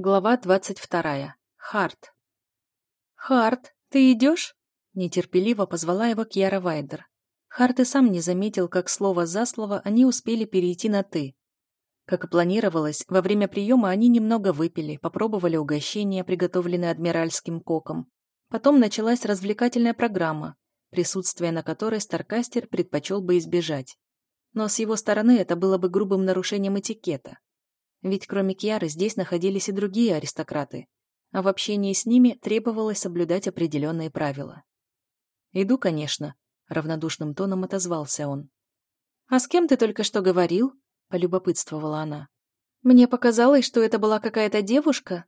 Глава двадцать вторая. Харт. «Харт, ты идешь?» Нетерпеливо позвала его Кьяра Вайдер. Харт и сам не заметил, как слово за слово они успели перейти на «ты». Как и планировалось, во время приема они немного выпили, попробовали угощение, приготовленное адмиральским коком. Потом началась развлекательная программа, присутствие на которой Старкастер предпочел бы избежать. Но с его стороны это было бы грубым нарушением этикета. Ведь кроме Кьяры здесь находились и другие аристократы, а в общении с ними требовалось соблюдать определенные правила. «Иду, конечно», — равнодушным тоном отозвался он. «А с кем ты только что говорил?» — полюбопытствовала она. «Мне показалось, что это была какая-то девушка?»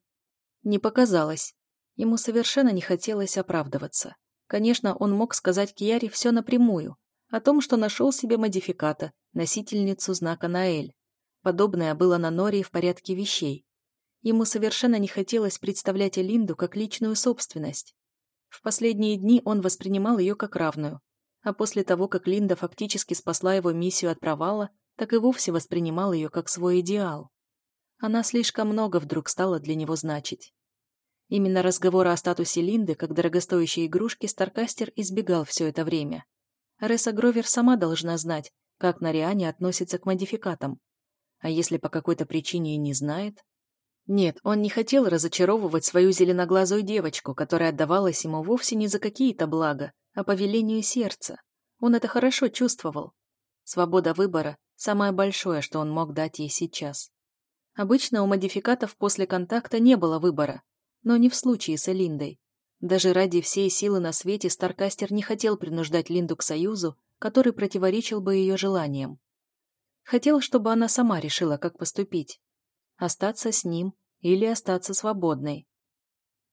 Не показалось. Ему совершенно не хотелось оправдываться. Конечно, он мог сказать Кьяре все напрямую, о том, что нашел себе модификата, носительницу знака Наэль. Подобное было на Норе в порядке вещей. Ему совершенно не хотелось представлять Элинду как личную собственность. В последние дни он воспринимал ее как равную, а после того, как Линда фактически спасла его миссию от провала, так и вовсе воспринимал ее как свой идеал. Она слишком много вдруг стала для него значить. Именно разговора о статусе Линды как дорогостоящей игрушки Старкастер избегал все это время. Ресса Гровер сама должна знать, как Нариане относится к модификатам, а если по какой-то причине и не знает? Нет, он не хотел разочаровывать свою зеленоглазую девочку, которая отдавалась ему вовсе не за какие-то блага, а по велению сердца. Он это хорошо чувствовал. Свобода выбора – самое большое, что он мог дать ей сейчас. Обычно у модификатов после контакта не было выбора, но не в случае с Элиндой. Даже ради всей силы на свете Старкастер не хотел принуждать Линду к союзу, который противоречил бы ее желаниям. Хотел, чтобы она сама решила, как поступить. Остаться с ним или остаться свободной.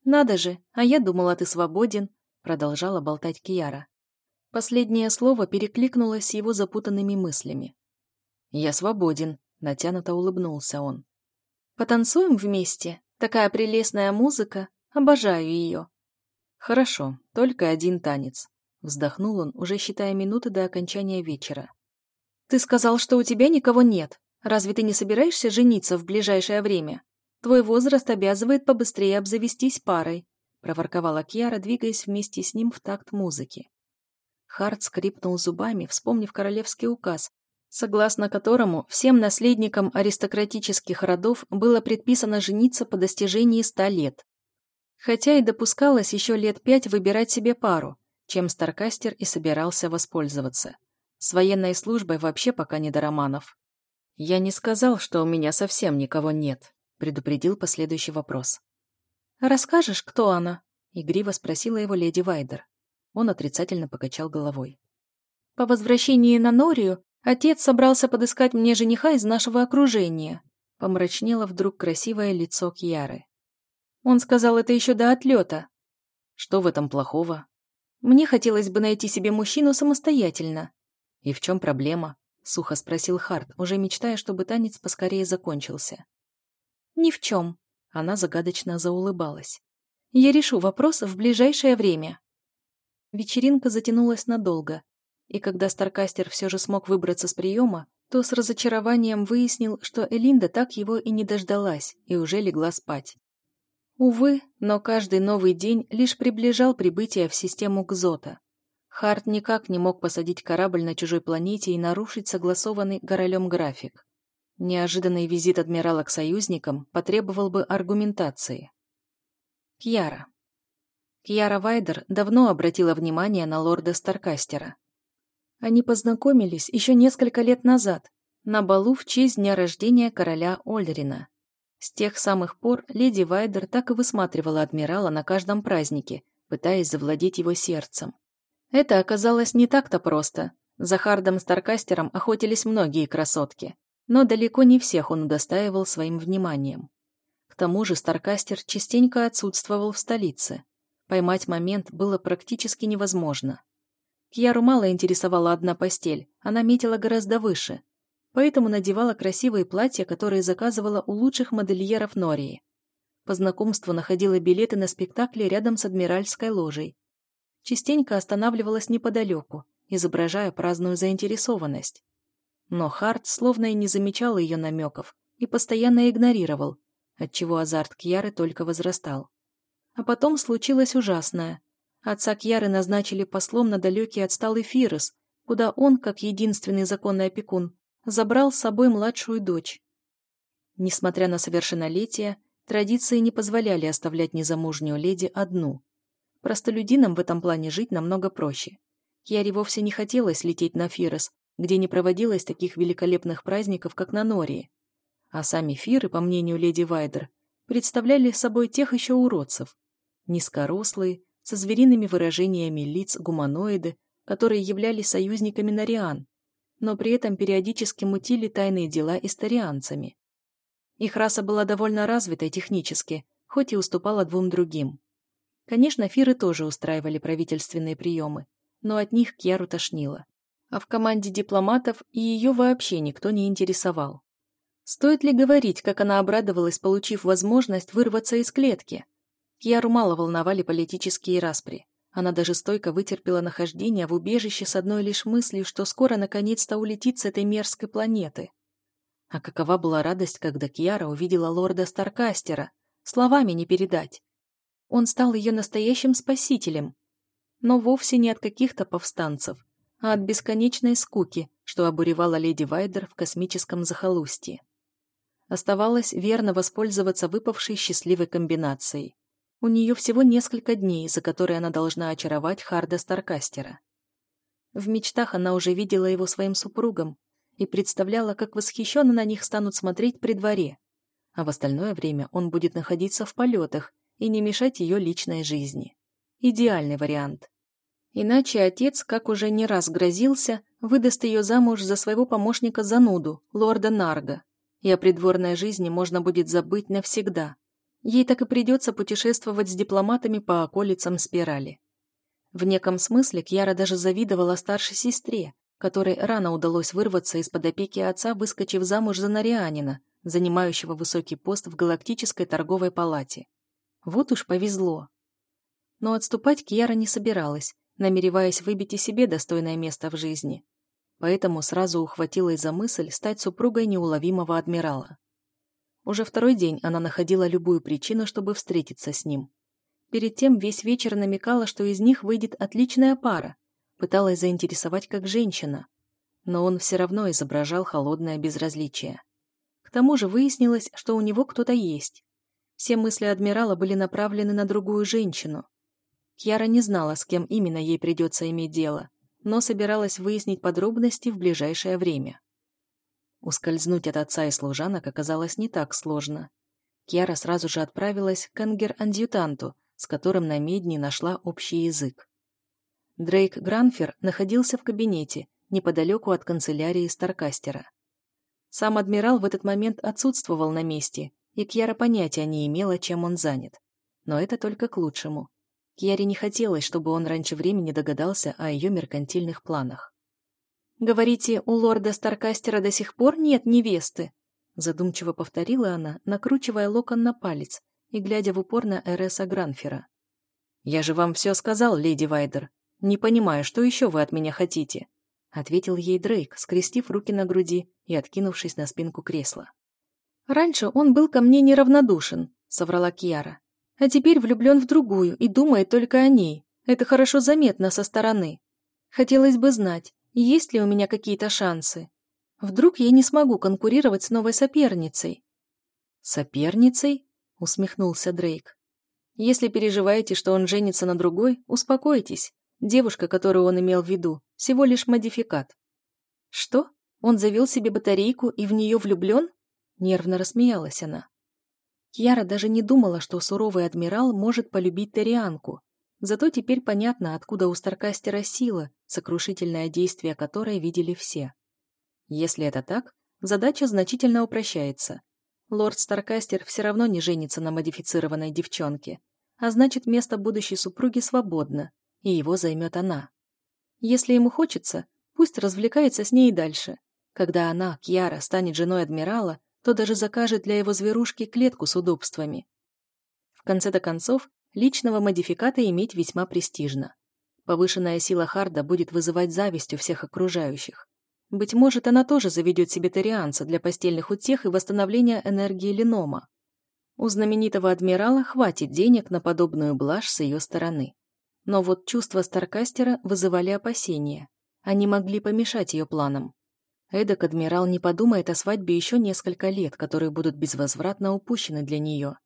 «Надо же, а я думала, ты свободен», — продолжала болтать Кияра. Последнее слово перекликнулось с его запутанными мыслями. «Я свободен», — натянуто улыбнулся он. «Потанцуем вместе? Такая прелестная музыка. Обожаю ее». «Хорошо, только один танец», — вздохнул он, уже считая минуты до окончания вечера. «Ты сказал, что у тебя никого нет. Разве ты не собираешься жениться в ближайшее время? Твой возраст обязывает побыстрее обзавестись парой», проворковала Кьяра, двигаясь вместе с ним в такт музыки. Харт скрипнул зубами, вспомнив королевский указ, согласно которому всем наследникам аристократических родов было предписано жениться по достижении ста лет. Хотя и допускалось еще лет пять выбирать себе пару, чем Старкастер и собирался воспользоваться. С военной службой вообще пока не до романов. Я не сказал, что у меня совсем никого нет, предупредил последующий вопрос. «Расскажешь, кто она?» — игриво спросила его леди Вайдер. Он отрицательно покачал головой. «По возвращении на Норию отец собрался подыскать мне жениха из нашего окружения», — помрачнело вдруг красивое лицо Кьяры. Он сказал это еще до отлета. «Что в этом плохого?» «Мне хотелось бы найти себе мужчину самостоятельно», «И в чем проблема?» — сухо спросил Харт, уже мечтая, чтобы танец поскорее закончился. «Ни в чем», — она загадочно заулыбалась. «Я решу вопрос в ближайшее время». Вечеринка затянулась надолго, и когда Старкастер все же смог выбраться с приема, то с разочарованием выяснил, что Элинда так его и не дождалась и уже легла спать. Увы, но каждый новый день лишь приближал прибытие в систему Гзота. Харт никак не мог посадить корабль на чужой планете и нарушить согласованный королем график. Неожиданный визит адмирала к союзникам потребовал бы аргументации. Кьяра. Кьяра Вайдер давно обратила внимание на лорда Старкастера. Они познакомились еще несколько лет назад, на балу в честь дня рождения короля Ольрина. С тех самых пор леди Вайдер так и высматривала адмирала на каждом празднике, пытаясь завладеть его сердцем. Это оказалось не так-то просто. За Хардом Старкастером охотились многие красотки, но далеко не всех он удостаивал своим вниманием. К тому же Старкастер частенько отсутствовал в столице. Поймать момент было практически невозможно. Кьяру мало интересовала одна постель, она метила гораздо выше, поэтому надевала красивые платья, которые заказывала у лучших модельеров Нории. По знакомству находила билеты на спектакли рядом с Адмиральской ложей, частенько останавливалась неподалеку, изображая праздную заинтересованность. Но Харт словно и не замечал ее намеков и постоянно игнорировал, отчего азарт Кьяры только возрастал. А потом случилось ужасное. Отца Кьяры назначили послом на далекий отсталый Фирос, куда он, как единственный законный опекун, забрал с собой младшую дочь. Несмотря на совершеннолетие, традиции не позволяли оставлять незамужнюю леди одну. Простолюдинам в этом плане жить намного проще. Кьяре вовсе не хотелось лететь на Фирос, где не проводилось таких великолепных праздников, как на Нории. А сами Фиры, по мнению леди Вайдер, представляли собой тех еще уродцев. Низкорослые, со звериными выражениями лиц гуманоиды, которые являлись союзниками Нориан, но при этом периодически мутили тайные дела историанцами. Их раса была довольно развитой технически, хоть и уступала двум другим. Конечно, фиры тоже устраивали правительственные приемы, но от них Кьяру тошнило. А в команде дипломатов и ее вообще никто не интересовал. Стоит ли говорить, как она обрадовалась, получив возможность вырваться из клетки? Кьяру мало волновали политические распри. Она даже стойко вытерпела нахождение в убежище с одной лишь мыслью, что скоро наконец-то улетит с этой мерзкой планеты. А какова была радость, когда Кьяра увидела лорда Старкастера. Словами не передать. Он стал ее настоящим спасителем. Но вовсе не от каких-то повстанцев, а от бесконечной скуки, что обуревала леди Вайдер в космическом захолустье. Оставалось верно воспользоваться выпавшей счастливой комбинацией. У нее всего несколько дней, за которые она должна очаровать Харда Старкастера. В мечтах она уже видела его своим супругом, и представляла, как восхищенно на них станут смотреть при дворе. А в остальное время он будет находиться в полетах и не мешать ее личной жизни. Идеальный вариант. Иначе отец, как уже не раз грозился, выдаст ее замуж за своего помощника зануду, лорда Нарга, и о придворной жизни можно будет забыть навсегда. Ей так и придется путешествовать с дипломатами по околицам спирали. В неком смысле Кьяра даже завидовала старшей сестре, которой рано удалось вырваться из-под опеки отца, выскочив замуж за Нарианина, занимающего высокий пост в Галактической торговой палате. Вот уж повезло. Но отступать Кьяра не собиралась, намереваясь выбить и себе достойное место в жизни. Поэтому сразу ухватилась за мысль стать супругой неуловимого адмирала. Уже второй день она находила любую причину, чтобы встретиться с ним. Перед тем весь вечер намекала, что из них выйдет отличная пара, пыталась заинтересовать как женщина, но он все равно изображал холодное безразличие. К тому же выяснилось, что у него кто-то есть. Все мысли адмирала были направлены на другую женщину. Кьяра не знала, с кем именно ей придется иметь дело, но собиралась выяснить подробности в ближайшее время. Ускользнуть от отца и служанок оказалось не так сложно. Кьяра сразу же отправилась к ангер-адъютанту, с которым на медне нашла общий язык. Дрейк Гранфер находился в кабинете, неподалеку от канцелярии Старкастера. Сам адмирал в этот момент отсутствовал на месте, и Кьяра понятия не имела, чем он занят. Но это только к лучшему. Кьяре не хотелось, чтобы он раньше времени догадался о ее меркантильных планах. «Говорите, у лорда Старкастера до сих пор нет невесты?» Задумчиво повторила она, накручивая локон на палец и глядя в упор на Эреса Гранфера. «Я же вам все сказал, леди Вайдер. «Не понимаю, что еще вы от меня хотите?» — ответил ей Дрейк, скрестив руки на груди и откинувшись на спинку кресла. «Раньше он был ко мне неравнодушен», — соврала Кьяра. «А теперь влюблен в другую и думает только о ней. Это хорошо заметно со стороны. Хотелось бы знать, есть ли у меня какие-то шансы. Вдруг я не смогу конкурировать с новой соперницей?» «Соперницей?» — усмехнулся Дрейк. «Если переживаете, что он женится на другой, успокойтесь. Девушка, которую он имел в виду, всего лишь модификат. Что? Он завел себе батарейку и в нее влюблен? Нервно рассмеялась она. Кьяра даже не думала, что суровый адмирал может полюбить Торианку. Зато теперь понятно, откуда у Старкастера сила, сокрушительное действие которой видели все. Если это так, задача значительно упрощается. Лорд Старкастер все равно не женится на модифицированной девчонке, а значит, место будущей супруги свободно, и его займет она. Если ему хочется, пусть развлекается с ней и дальше. Когда она, Кьяра, станет женой адмирала, то даже закажет для его зверушки клетку с удобствами. В конце-то концов, личного модификата иметь весьма престижно. Повышенная сила Харда будет вызывать зависть у всех окружающих. Быть может, она тоже заведет себе тарианца для постельных утех и восстановления энергии Ленома. У знаменитого адмирала хватит денег на подобную блажь с ее стороны. Но вот чувства Старкастера вызывали опасения. Они могли помешать ее планам. Эдак адмирал не подумает о свадьбе еще несколько лет, которые будут безвозвратно упущены для нее.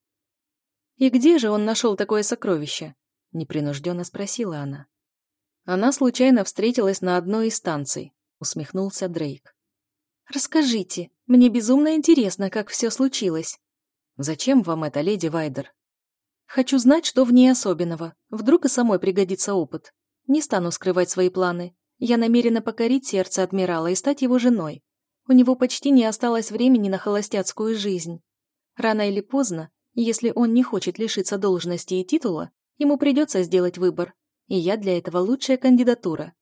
«И где же он нашел такое сокровище?» — непринужденно спросила она. Она случайно встретилась на одной из станций, усмехнулся Дрейк. «Расскажите, мне безумно интересно, как все случилось». «Зачем вам это, леди Вайдер?» «Хочу знать, что в ней особенного. Вдруг и самой пригодится опыт. Не стану скрывать свои планы. Я намерена покорить сердце адмирала и стать его женой. У него почти не осталось времени на холостяцкую жизнь. Рано или поздно, если он не хочет лишиться должности и титула, ему придется сделать выбор, и я для этого лучшая кандидатура.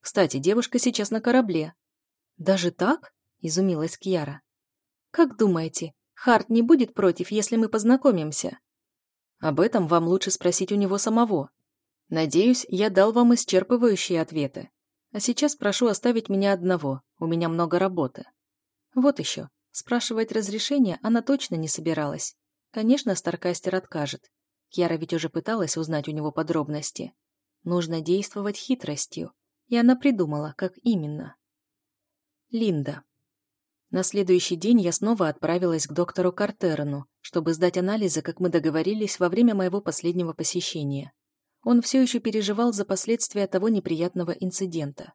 Кстати, девушка сейчас на корабле. Даже так? Изумилась Кьяра. Как думаете, Харт не будет против, если мы познакомимся? Об этом вам лучше спросить у него самого. Надеюсь, я дал вам исчерпывающие ответы. А сейчас прошу оставить меня одного, у меня много работы. Вот еще. Спрашивать разрешения она точно не собиралась. Конечно, Старкастер откажет. Кьяра ведь уже пыталась узнать у него подробности. Нужно действовать хитростью, и она придумала, как именно. Линда. На следующий день я снова отправилась к доктору Картерену, чтобы сдать анализы, как мы договорились во время моего последнего посещения. Он все еще переживал за последствия того неприятного инцидента.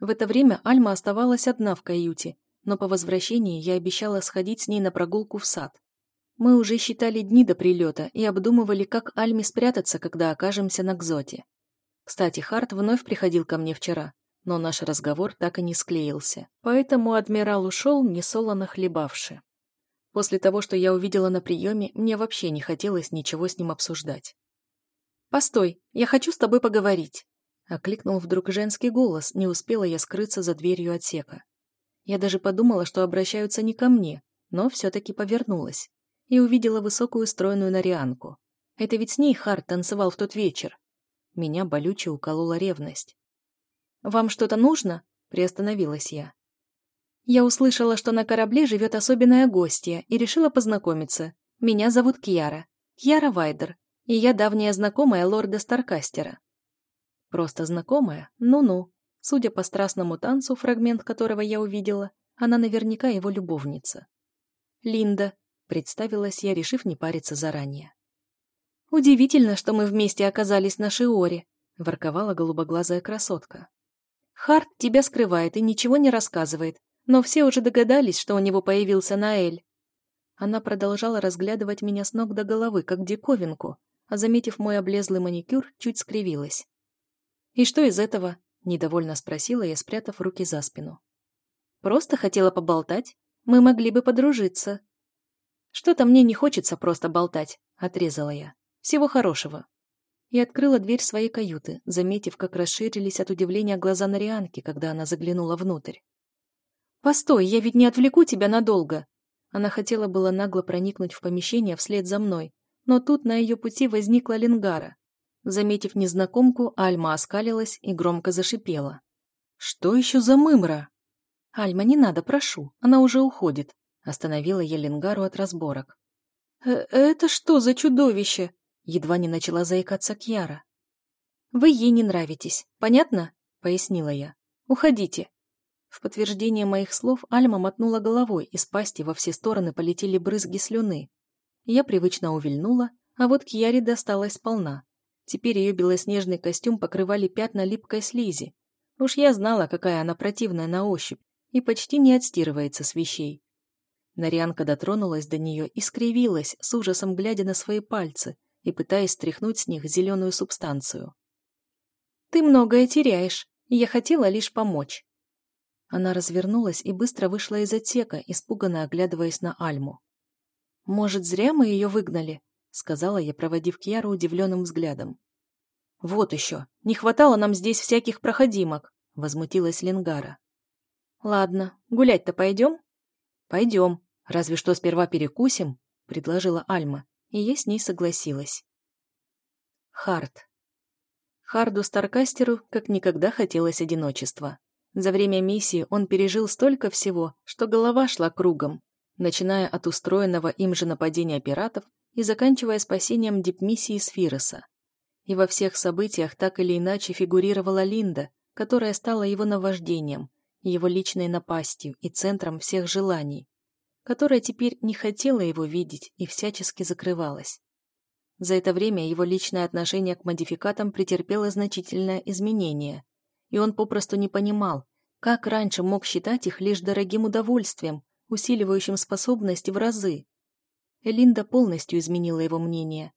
В это время Альма оставалась одна в каюте, но по возвращении я обещала сходить с ней на прогулку в сад. Мы уже считали дни до прилета и обдумывали, как Альме спрятаться, когда окажемся на Кзоте. Кстати, Харт вновь приходил ко мне вчера, но наш разговор так и не склеился. Поэтому адмирал ушел, не солоно хлебавши. После того, что я увидела на приеме, мне вообще не хотелось ничего с ним обсуждать. «Постой, я хочу с тобой поговорить», — окликнул вдруг женский голос, не успела я скрыться за дверью отсека. Я даже подумала, что обращаются не ко мне, но все-таки повернулась и увидела высокую стройную нарианку. Это ведь с ней Харт танцевал в тот вечер. Меня болюче уколола ревность. «Вам что-то нужно?» – приостановилась я. Я услышала, что на корабле живет особенная гостья, и решила познакомиться. Меня зовут Кьяра. Кьяра Вайдер, и я давняя знакомая лорда Старкастера. Просто знакомая? Ну-ну. Судя по страстному танцу, фрагмент которого я увидела, она наверняка его любовница. «Линда», — представилась я, решив не париться заранее. «Удивительно, что мы вместе оказались на Шиоре», — ворковала голубоглазая красотка. Харт тебя скрывает и ничего не рассказывает, но все уже догадались, что у него появился Наэль. Она продолжала разглядывать меня с ног до головы, как диковинку, а, заметив мой облезлый маникюр, чуть скривилась. «И что из этого?» – недовольно спросила я, спрятав руки за спину. «Просто хотела поболтать. Мы могли бы подружиться». «Что-то мне не хочется просто болтать», – отрезала я. «Всего хорошего» и открыла дверь своей каюты, заметив, как расширились от удивления глаза Нарианки, когда она заглянула внутрь. «Постой, я ведь не отвлеку тебя надолго!» Она хотела было нагло проникнуть в помещение вслед за мной, но тут на ее пути возникла Лингара. Заметив незнакомку, Альма оскалилась и громко зашипела. «Что еще за мымра?» «Альма, не надо, прошу, она уже уходит», — остановила я Лингару от разборок. «Э «Это что за чудовище?» Едва не начала заикаться Кьяра. «Вы ей не нравитесь, понятно?» — пояснила я. «Уходите». В подтверждение моих слов Альма мотнула головой, из пасти во все стороны полетели брызги слюны. Я привычно увильнула, а вот Кьяре досталась сполна. Теперь ее белоснежный костюм покрывали пятна липкой слизи. Уж я знала, какая она противная на ощупь и почти не отстирывается с вещей. Нарянка дотронулась до нее и скривилась, с ужасом глядя на свои пальцы, и пытаясь стряхнуть с них зеленую субстанцию. «Ты многое теряешь, я хотела лишь помочь». Она развернулась и быстро вышла из отсека, испуганно оглядываясь на Альму. «Может, зря мы ее выгнали?» — сказала я, проводив Кьяру удивленным взглядом. «Вот еще! Не хватало нам здесь всяких проходимок!» — возмутилась Ленгара. «Ладно, гулять-то пойдем?» «Пойдем. Разве что сперва перекусим», — предложила Альма, и я с ней согласилась. Харт. Харду Старкастеру как никогда хотелось одиночества. За время миссии он пережил столько всего, что голова шла кругом. Начиная от устроенного им же нападения пиратов и заканчивая спасением дипмиссии Сфироса. И во всех событиях так или иначе фигурировала Линда, которая стала его наваждением, его личной напастью и центром всех желаний, которая теперь не хотела его видеть и всячески закрывалась. За это время его личное отношение к модификатам претерпело значительное изменение, и он попросту не понимал, как раньше мог считать их лишь дорогим удовольствием, усиливающим способности в разы. Элинда полностью изменила его мнение.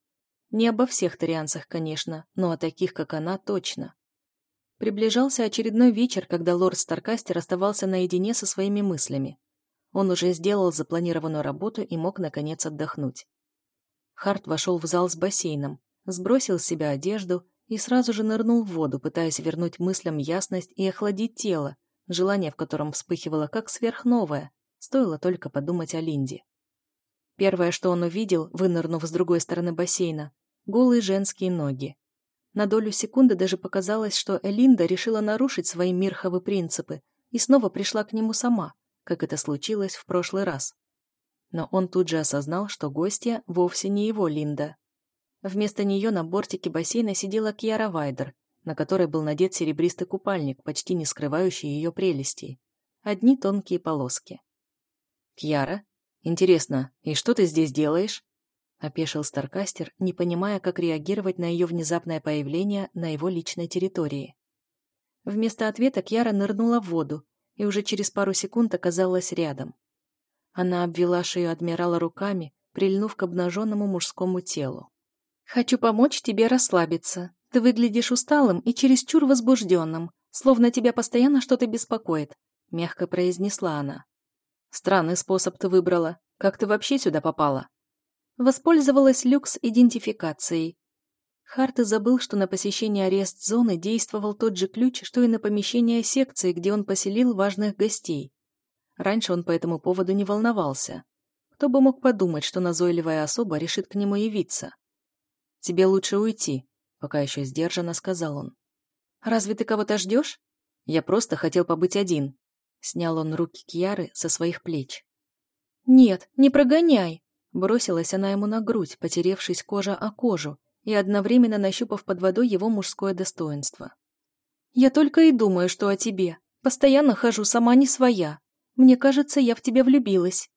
Не обо всех тарианцах, конечно, но о таких, как она, точно. Приближался очередной вечер, когда лорд Старкастер оставался наедине со своими мыслями. Он уже сделал запланированную работу и мог, наконец, отдохнуть. Харт вошел в зал с бассейном, сбросил с себя одежду и сразу же нырнул в воду, пытаясь вернуть мыслям ясность и охладить тело, желание в котором вспыхивало как сверхновое, стоило только подумать о Линде. Первое, что он увидел, вынырнув с другой стороны бассейна, голые женские ноги. На долю секунды даже показалось, что Элинда решила нарушить свои мирховы принципы и снова пришла к нему сама, как это случилось в прошлый раз. Но он тут же осознал, что гостья вовсе не его Линда. Вместо нее на бортике бассейна сидела Кьяра Вайдер, на которой был надет серебристый купальник, почти не скрывающий ее прелестей. Одни тонкие полоски. «Кьяра? Интересно, и что ты здесь делаешь?» — опешил Старкастер, не понимая, как реагировать на ее внезапное появление на его личной территории. Вместо ответа Кьяра нырнула в воду и уже через пару секунд оказалась рядом. Она обвела шею адмирала руками, прильнув к обнаженному мужскому телу. «Хочу помочь тебе расслабиться. Ты выглядишь усталым и чересчур возбужденным, словно тебя постоянно что-то беспокоит», — мягко произнесла она. «Странный способ ты выбрала. Как ты вообще сюда попала?» Воспользовалась люкс-идентификацией. Харт и забыл, что на посещение арест-зоны действовал тот же ключ, что и на помещение секции, где он поселил важных гостей. Раньше он по этому поводу не волновался. Кто бы мог подумать, что назойливая особа решит к нему явиться? «Тебе лучше уйти», — пока еще сдержанно сказал он. «Разве ты кого-то ждешь?» «Я просто хотел побыть один». Снял он руки Кьяры со своих плеч. «Нет, не прогоняй!» Бросилась она ему на грудь, потеревшись кожа о кожу и одновременно нащупав под водой его мужское достоинство. «Я только и думаю, что о тебе. Постоянно хожу сама не своя. Мне кажется, я в тебя влюбилась».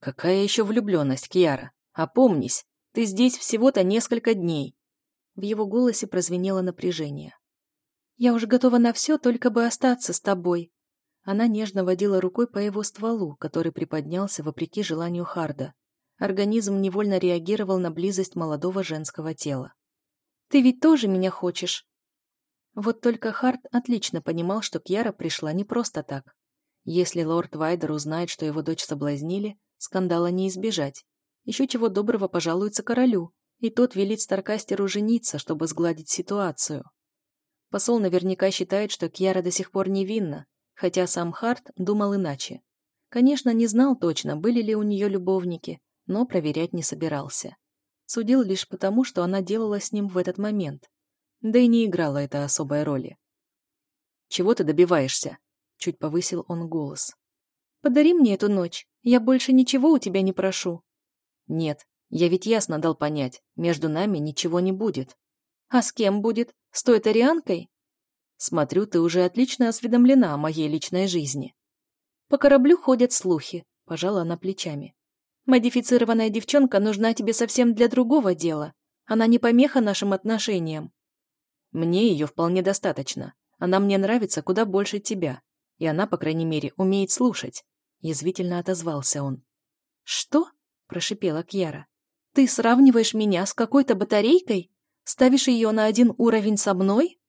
«Какая еще влюбленность, Кьяра? Опомнись, ты здесь всего-то несколько дней». В его голосе прозвенело напряжение. «Я уже готова на все, только бы остаться с тобой». Она нежно водила рукой по его стволу, который приподнялся вопреки желанию Харда. Организм невольно реагировал на близость молодого женского тела. «Ты ведь тоже меня хочешь?» Вот только Харт отлично понимал, что Кьяра пришла не просто так. Если лорд Вайдер узнает, что его дочь соблазнили, скандала не избежать. Еще чего доброго пожалуется королю, и тот велит Старкастеру жениться, чтобы сгладить ситуацию. Посол наверняка считает, что Кьяра до сих пор невинна, хотя сам Харт думал иначе. Конечно, не знал точно, были ли у нее любовники, но проверять не собирался. Судил лишь потому, что она делала с ним в этот момент. Да и не играла это особой роли. «Чего ты добиваешься?» Чуть повысил он голос. «Подари мне эту ночь. Я больше ничего у тебя не прошу». «Нет, я ведь ясно дал понять, между нами ничего не будет». «А с кем будет? С той тарианкой?» «Смотрю, ты уже отлично осведомлена о моей личной жизни». «По кораблю ходят слухи», — пожала она плечами. «Модифицированная девчонка нужна тебе совсем для другого дела. Она не помеха нашим отношениям». «Мне ее вполне достаточно. Она мне нравится куда больше тебя и она, по крайней мере, умеет слушать», — язвительно отозвался он. «Что?» — прошипела Кьяра. «Ты сравниваешь меня с какой-то батарейкой? Ставишь ее на один уровень со мной?»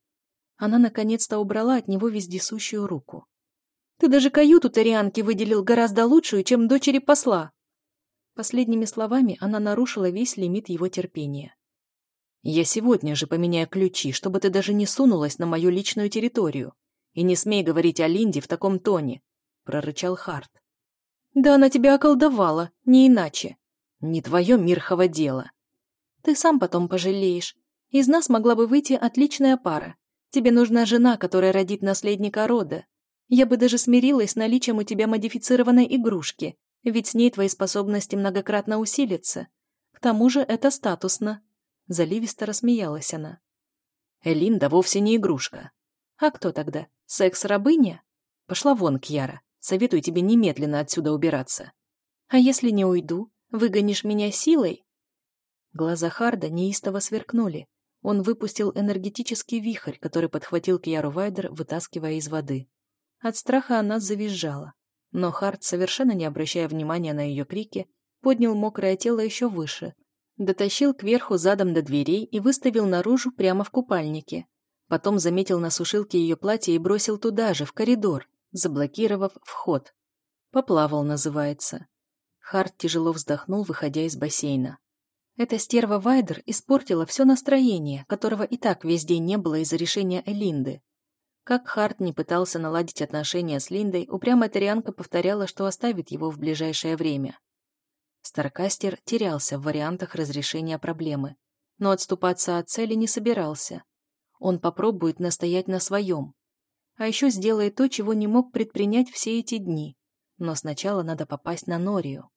Она наконец-то убрала от него вездесущую руку. «Ты даже каюту Тарианки выделил гораздо лучшую, чем дочери посла!» Последними словами она нарушила весь лимит его терпения. «Я сегодня же поменяю ключи, чтобы ты даже не сунулась на мою личную территорию. «И не смей говорить о Линде в таком тоне», — прорычал Харт. «Да она тебя околдовала, не иначе. Не твое мирхово дело. Ты сам потом пожалеешь. Из нас могла бы выйти отличная пара. Тебе нужна жена, которая родит наследника рода. Я бы даже смирилась с наличием у тебя модифицированной игрушки, ведь с ней твои способности многократно усилятся. К тому же это статусно. Заливисто рассмеялась она. Элинда вовсе не игрушка. А кто тогда? Секс-рабыня? Пошла вон, Кьяра. Советую тебе немедленно отсюда убираться. А если не уйду? Выгонишь меня силой? Глаза Харда неистово сверкнули. Он выпустил энергетический вихрь, который подхватил Кьяру Вайдер, вытаскивая из воды. От страха она завизжала. Но Хард, совершенно не обращая внимания на ее крики, поднял мокрое тело еще выше, дотащил кверху задом до дверей и выставил наружу прямо в купальнике. Потом заметил на сушилке ее платье и бросил туда же, в коридор, заблокировав вход. Поплавал, называется. Харт тяжело вздохнул, выходя из бассейна. Эта стерва Вайдер испортила все настроение, которого и так весь день не было из-за решения Элинды. Как Харт не пытался наладить отношения с Линдой, упрямая Тарианка повторяла, что оставит его в ближайшее время. Старкастер терялся в вариантах разрешения проблемы, но отступаться от цели не собирался. Он попробует настоять на своем. А еще сделает то, чего не мог предпринять все эти дни. Но сначала надо попасть на Норию.